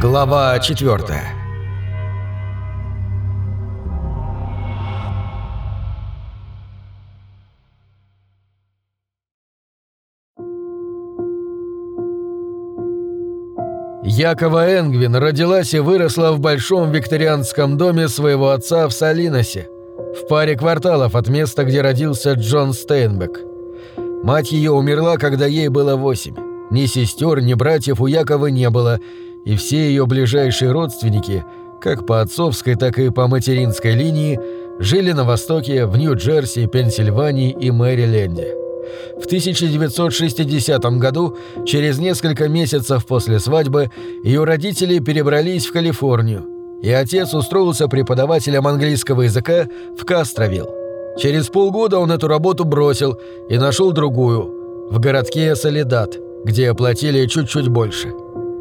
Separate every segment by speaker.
Speaker 1: Глава 4 Якова Энгвин родилась и выросла в большом викторианском доме своего отца в Салиносе, в паре кварталов от места, где родился Джон Стейнбек. Мать ее умерла, когда ей было восемь. Ни сестер, ни братьев у Якова не было, и все ее ближайшие родственники, как по отцовской, так и по материнской линии, жили на Востоке, в Нью-Джерси, Пенсильвании и Мэриленде. В 1960 году, через несколько месяцев после свадьбы, ее родители перебрались в Калифорнию, и отец устроился преподавателем английского языка в Кастровилл. Через полгода он эту работу бросил и нашел другую, в городке Солидат, где оплатили чуть-чуть больше.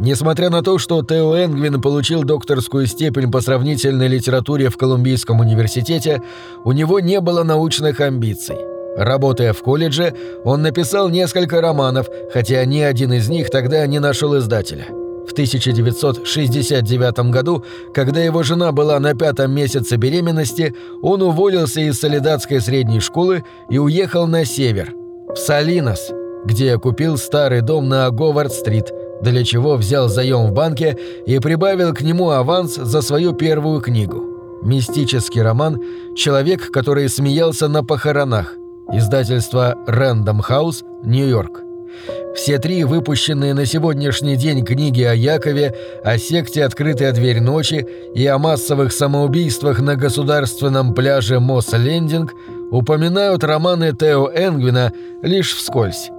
Speaker 1: Несмотря на то, что Тео Энгвин получил докторскую степень по сравнительной литературе в Колумбийском университете, у него не было научных амбиций. Работая в колледже, он написал несколько романов, хотя ни один из них тогда не нашел издателя. В 1969 году, когда его жена была на пятом месяце беременности, он уволился из Солидатской средней школы и уехал на север, в Салинос, где купил старый дом на Говард-стрит, для чего взял заем в банке и прибавил к нему аванс за свою первую книгу. Мистический роман «Человек, который смеялся на похоронах», издательство Random House, Нью-Йорк. Все три выпущенные на сегодняшний день книги о Якове, о секте «Открытая дверь ночи» и о массовых самоубийствах на государственном пляже Мосс-Лендинг упоминают романы Тео Энгвина лишь вскользь.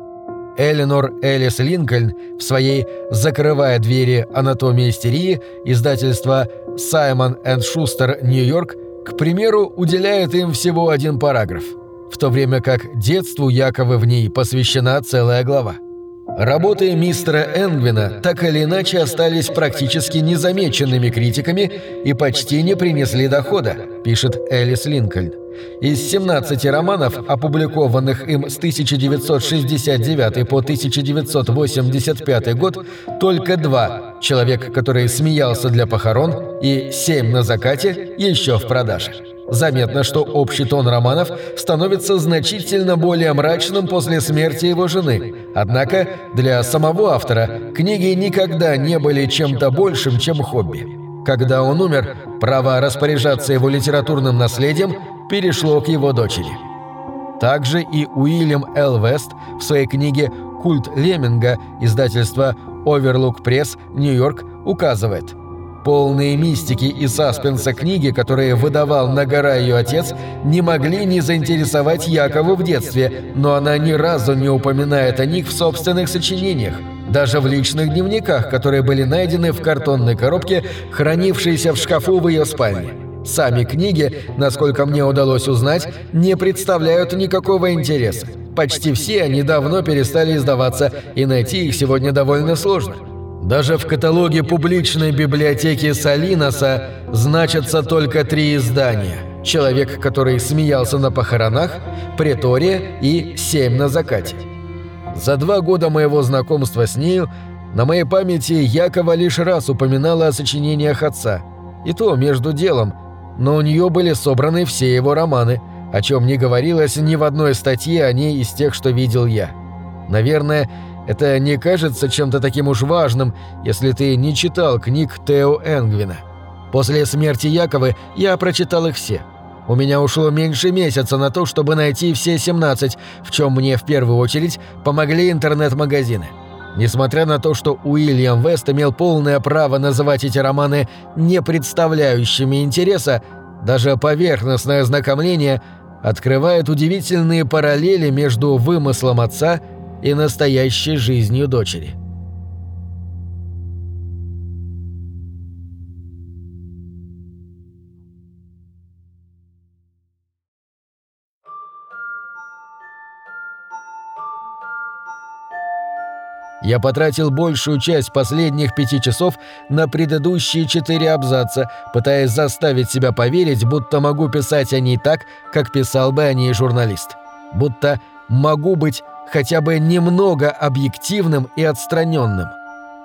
Speaker 1: Эленор Элис Линкольн в своей «Закрывая двери. Анатомия истерии» издательства «Саймон энд Шустер. Нью-Йорк» к примеру, уделяет им всего один параграф, в то время как детству Якова в ней посвящена целая глава. Работы мистера Энгвина так или иначе остались практически незамеченными критиками и почти не принесли дохода, пишет Элис Линкольн. Из 17 романов, опубликованных им с 1969 по 1985 год, только два «Человек, который смеялся для похорон» и «Семь на закате» еще в продаже. Заметно, что общий тон романов становится значительно более мрачным после смерти его жены. Однако для самого автора книги никогда не были чем-то большим, чем хобби. Когда он умер, право распоряжаться его литературным наследием перешло к его дочери. Также и Уильям Л. Вест в своей книге «Культ Леминга» издательства Overlook Press, Нью-Йорк, указывает – Полные мистики и саспенса книги, которые выдавал на гора ее отец, не могли не заинтересовать Якова в детстве, но она ни разу не упоминает о них в собственных сочинениях, даже в личных дневниках, которые были найдены в картонной коробке, хранившейся в шкафу в ее спальне. Сами книги, насколько мне удалось узнать, не представляют никакого интереса. Почти все они давно перестали издаваться, и найти их сегодня довольно сложно. Даже в каталоге публичной библиотеки Салиноса значатся только три издания. «Человек, который смеялся на похоронах», «Претория» и «Семь на закате». За два года моего знакомства с нею на моей памяти Якова лишь раз упоминала о сочинениях отца. И то между делом, но у нее были собраны все его романы, о чем не говорилось ни в одной статье о ней из тех, что видел я. Наверное, это не кажется чем-то таким уж важным, если ты не читал книг Тео Энгвина. После смерти Яковы я прочитал их все. У меня ушло меньше месяца на то, чтобы найти все 17, в чем мне в первую очередь помогли интернет-магазины. Несмотря на то, что Уильям Вест имел полное право называть эти романы не представляющими интереса, даже поверхностное ознакомление открывает удивительные параллели между вымыслом отца и настоящей жизнью дочери. Я потратил большую часть последних пяти часов на предыдущие четыре абзаца, пытаясь заставить себя поверить, будто могу писать о ней так, как писал бы о ней журналист. Будто могу быть хотя бы немного объективным и отстраненным.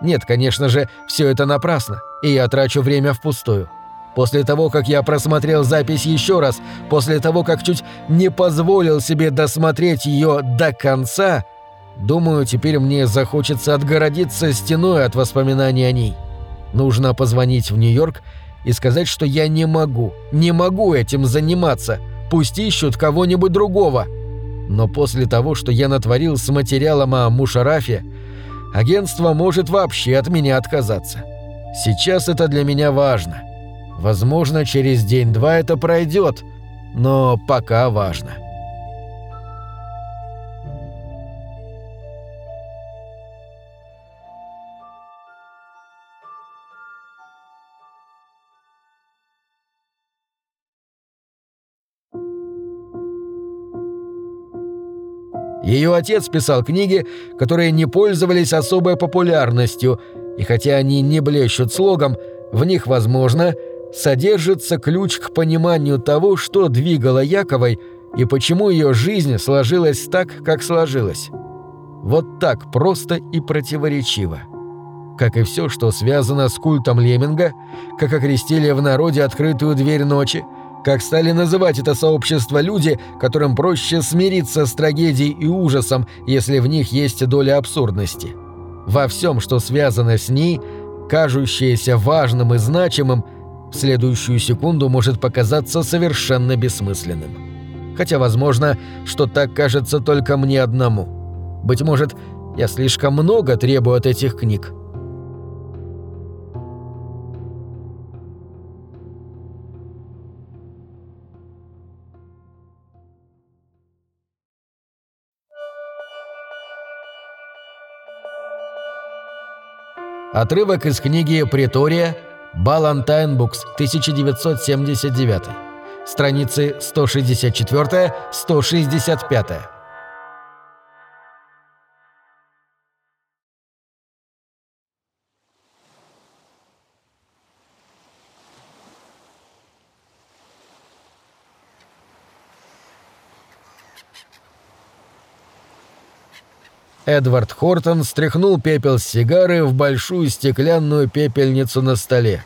Speaker 1: Нет, конечно же, все это напрасно, и я трачу время впустую. После того, как я просмотрел запись еще раз, после того, как чуть не позволил себе досмотреть ее до конца, думаю, теперь мне захочется отгородиться стеной от воспоминаний о ней. Нужно позвонить в Нью-Йорк и сказать, что я не могу, не могу этим заниматься, пусть ищут кого-нибудь другого. Но после того, что я натворил с материалом о Мушарафе, агентство может вообще от меня отказаться. Сейчас это для меня важно. Возможно, через день-два это пройдет, но пока важно. Ее отец писал книги, которые не пользовались особой популярностью, и хотя они не блещут слогом, в них, возможно, содержится ключ к пониманию того, что двигало Яковой и почему ее жизнь сложилась так, как сложилась. Вот так просто и противоречиво. Как и все, что связано с культом Леминга, как окрестили в народе открытую дверь ночи, как стали называть это сообщество люди, которым проще смириться с трагедией и ужасом, если в них есть доля абсурдности. Во всем, что связано с ней, кажущееся важным и значимым – в следующую секунду может показаться совершенно бессмысленным. Хотя возможно, что так кажется только мне одному. Быть может, я слишком много требую от этих книг. Отрывок из книги «Притория» Балантайн Букс, 1979. Страницы 164-165. Эдвард Хортон стряхнул пепел с сигары в большую стеклянную пепельницу на столе.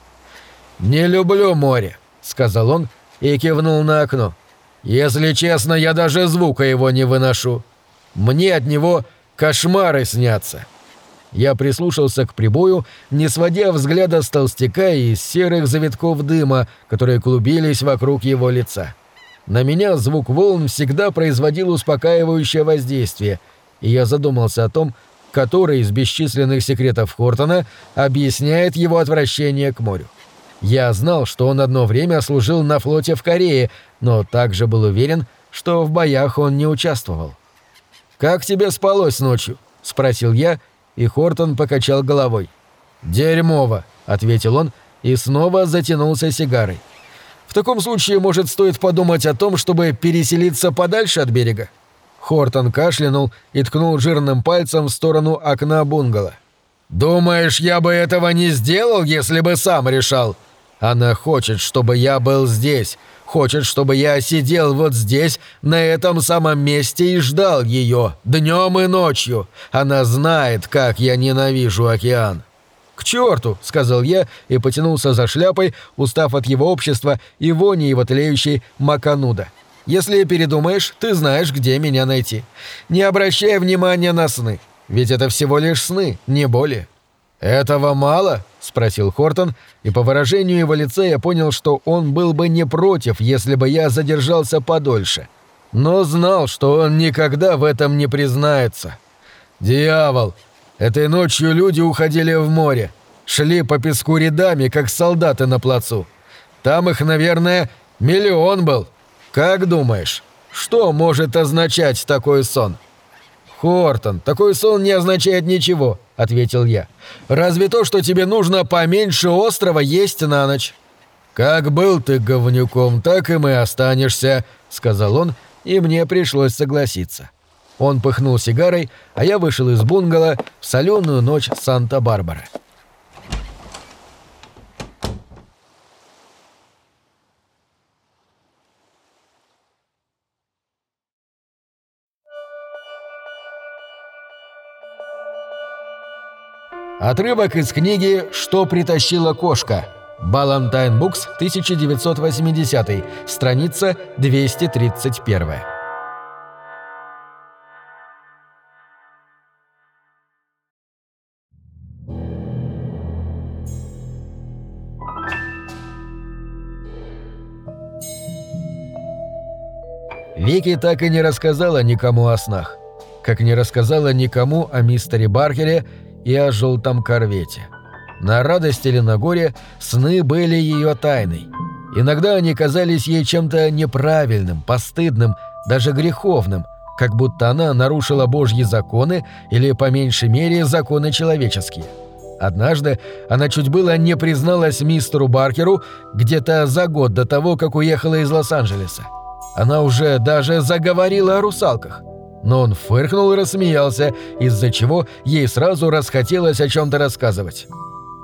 Speaker 1: «Не люблю море», — сказал он и кивнул на окно. «Если честно, я даже звука его не выношу. Мне от него кошмары снятся». Я прислушался к прибою, не сводя взгляда с толстяка и серых завитков дыма, которые клубились вокруг его лица. На меня звук волн всегда производил успокаивающее воздействие — и я задумался о том, который из бесчисленных секретов Хортона объясняет его отвращение к морю. Я знал, что он одно время служил на флоте в Корее, но также был уверен, что в боях он не участвовал. «Как тебе спалось ночью?» — спросил я, и Хортон покачал головой. «Дерьмово», — ответил он и снова затянулся сигарой. «В таком случае, может, стоит подумать о том, чтобы переселиться подальше от берега?» Хортон кашлянул и ткнул жирным пальцем в сторону окна бунгало. «Думаешь, я бы этого не сделал, если бы сам решал? Она хочет, чтобы я был здесь, хочет, чтобы я сидел вот здесь, на этом самом месте и ждал ее, днем и ночью. Она знает, как я ненавижу океан». «К черту!» — сказал я и потянулся за шляпой, устав от его общества и вони его тлеющей Макануда. Если передумаешь, ты знаешь, где меня найти. Не обращай внимания на сны, ведь это всего лишь сны, не более». «Этого мало?» — спросил Хортон, и по выражению его лица я понял, что он был бы не против, если бы я задержался подольше. Но знал, что он никогда в этом не признается. «Дьявол! Этой ночью люди уходили в море, шли по песку рядами, как солдаты на плацу. Там их, наверное, миллион был, «Как думаешь, что может означать такой сон?» «Хортон, такой сон не означает ничего», — ответил я. «Разве то, что тебе нужно поменьше острова есть на ночь?» «Как был ты говнюком, так и мы останешься», — сказал он, и мне пришлось согласиться. Он пыхнул сигарой, а я вышел из бунгало в соленую ночь Санта-Барбара. Отрывок из книги «Что притащила кошка» Балантайн Букс, 1980, страница 231. Вики так и не рассказала никому о снах, как не рассказала никому о мистере Баркере и о желтом корвете. На радость или на горе сны были ее тайной. Иногда они казались ей чем-то неправильным, постыдным, даже греховным, как будто она нарушила божьи законы или, по меньшей мере, законы человеческие. Однажды она чуть было не призналась мистеру Баркеру где-то за год до того, как уехала из Лос-Анджелеса. Она уже даже заговорила о русалках. Но он фыркнул и рассмеялся, из-за чего ей сразу расхотелось о чем-то рассказывать.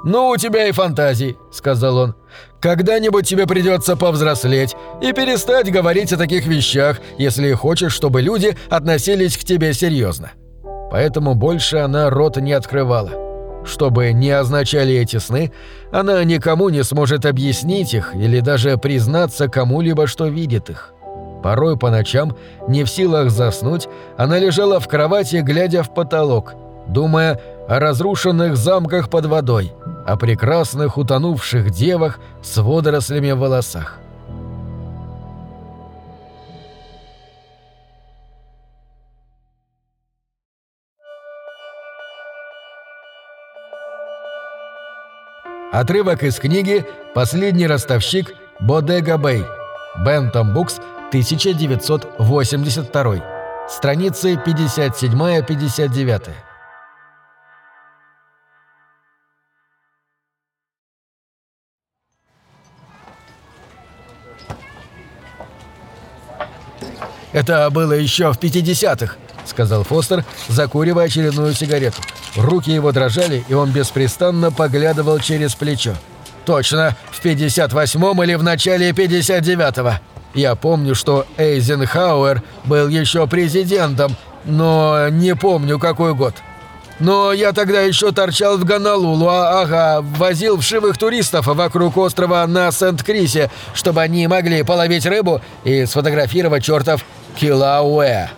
Speaker 1: «Ну, у тебя и фантазии», — сказал он. «Когда-нибудь тебе придется повзрослеть и перестать говорить о таких вещах, если хочешь, чтобы люди относились к тебе серьезно». Поэтому больше она рот не открывала. Что бы ни означали эти сны, она никому не сможет объяснить их или даже признаться кому-либо, что видит их. Порой по ночам, не в силах заснуть, она лежала в кровати, глядя в потолок, думая о разрушенных замках под водой, о прекрасных утонувших девах с водорослями в волосах. Отрывок из книги «Последний ростовщик» Бодега Бэй. Бентом Букс, 1982. Страницы 57-59. «Это было еще в 50-х», — сказал Фостер, закуривая очередную сигарету. Руки его дрожали, и он беспрестанно поглядывал через плечо. «Точно, в 58-м или в начале 59-го. Я помню, что Эйзенхауэр был еще президентом, но не помню, какой год. Но я тогда еще торчал в Гонолулу, а, ага, возил вшивых туристов вокруг острова на Сент-Крисе, чтобы они могли половить рыбу и сфотографировать чертов Килауэ.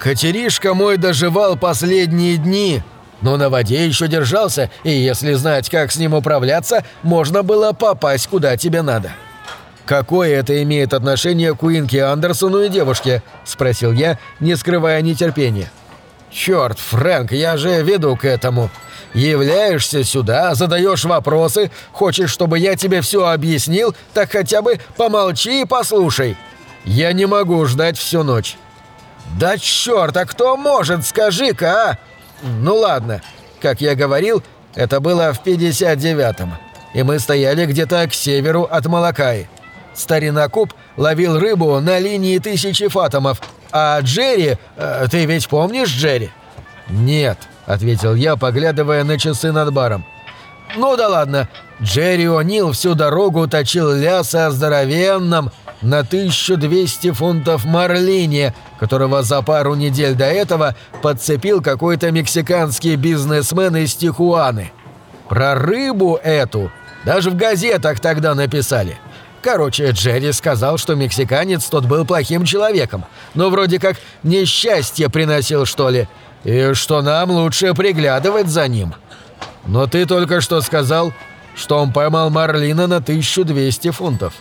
Speaker 1: Катеришка мой доживал последние дни, но на воде еще держался, и если знать, как с ним управляться, можно было попасть куда тебе надо. «Какое это имеет отношение к Уинке Андерсону и девушке?» – спросил я, не скрывая нетерпения. «Черт, Фрэнк, я же веду к этому. Являешься сюда, задаешь вопросы, хочешь, чтобы я тебе все объяснил, так хотя бы помолчи и послушай. Я не могу ждать всю ночь». «Да черт, а кто может, скажи-ка, а?» «Ну ладно, как я говорил, это было в 59-м, и мы стояли где-то к северу от Малакаи. Старина Куб ловил рыбу на линии тысячи фатомов, а Джерри... Э, ты ведь помнишь Джерри?» «Нет», — ответил я, поглядывая на часы над баром. «Ну да ладно. Джерри О'Нил всю дорогу точил ляса о здоровенном на 1200 фунтов марлине, которого за пару недель до этого подцепил какой-то мексиканский бизнесмен из Тихуаны. Про рыбу эту даже в газетах тогда написали». Короче, Джерри сказал, что мексиканец тот был плохим человеком, но вроде как несчастье приносил, что ли, и что нам лучше приглядывать за ним. Но ты только что сказал, что он поймал Марлина на 1200 фунтов.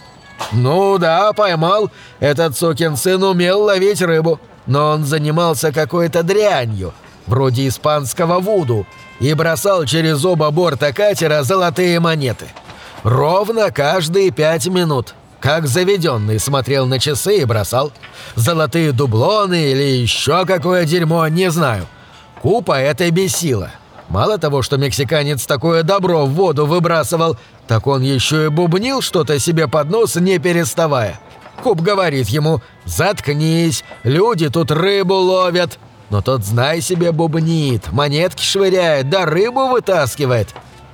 Speaker 1: Ну да, поймал. Этот сукин сын умел ловить рыбу, но он занимался какой-то дрянью, вроде испанского вуду, и бросал через оба борта катера золотые монеты. Ровно каждые пять минут. Как заведенный смотрел на часы и бросал. Золотые дублоны или еще какое дерьмо, не знаю. Купа это бесило. Мало того, что мексиканец такое добро в воду выбрасывал, так он еще и бубнил что-то себе под нос, не переставая. Куб говорит ему «Заткнись, люди тут рыбу ловят». Но тот, знай себе, бубнит, монетки швыряет, да рыбу вытаскивает.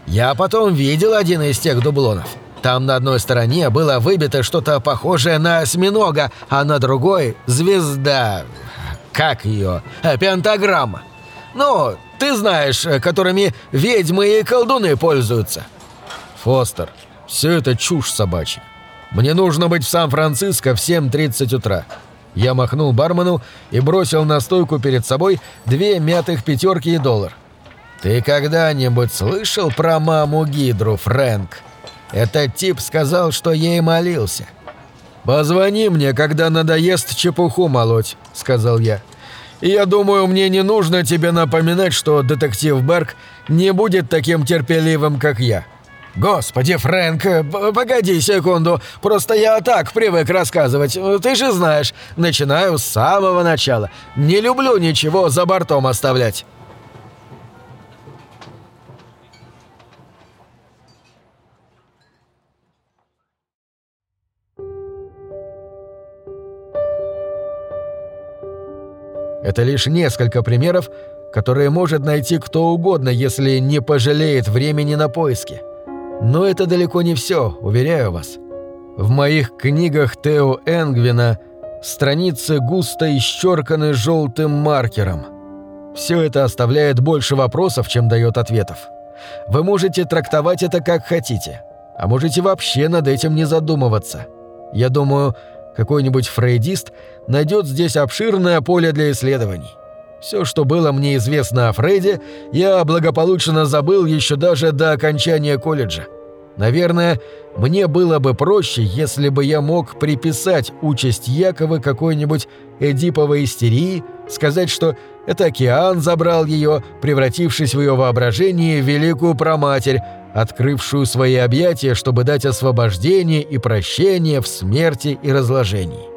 Speaker 1: Я потом видел один из тех дублонов. Там на одной стороне было выбито что-то похожее на осьминога, а на другой — звезда... Как ее? Пентаграмма. Ну, ты знаешь, которыми ведьмы и колдуны пользуются». «Фостер, все это чушь собачья. Мне нужно быть в Сан-Франциско в 7.30 утра». Я махнул бармену и бросил на стойку перед собой две мятых пятерки и доллар. «Ты когда-нибудь слышал про маму Гидру, Фрэнк? Этот тип сказал, что ей молился». «Позвони мне, когда надоест чепуху молоть», — сказал я. «И я думаю, мне не нужно тебе напоминать, что детектив Берг не будет таким терпеливым, как я». «Господи, Фрэнк, погоди секунду, просто я так привык рассказывать, ты же знаешь, начинаю с самого начала. Не люблю ничего за бортом оставлять». Это лишь несколько примеров, которые может найти кто угодно, если не пожалеет времени на поиски. Но это далеко не все, уверяю вас. В моих книгах Тео Энгвина страницы густо исчерканы желтым маркером. Все это оставляет больше вопросов, чем дает ответов. Вы можете трактовать это как хотите, а можете вообще над этим не задумываться. Я думаю, какой-нибудь фрейдист найдет здесь обширное поле для исследований. Все, что было мне известно о Фрейде, я благополучно забыл еще даже до окончания колледжа. Наверное, мне было бы проще, если бы я мог приписать участь Якова какой-нибудь эдиповой истерии, сказать, что это океан забрал ее, превратившись в ее воображение в великую проматерь, открывшую свои объятия, чтобы дать освобождение и прощение в смерти и разложении.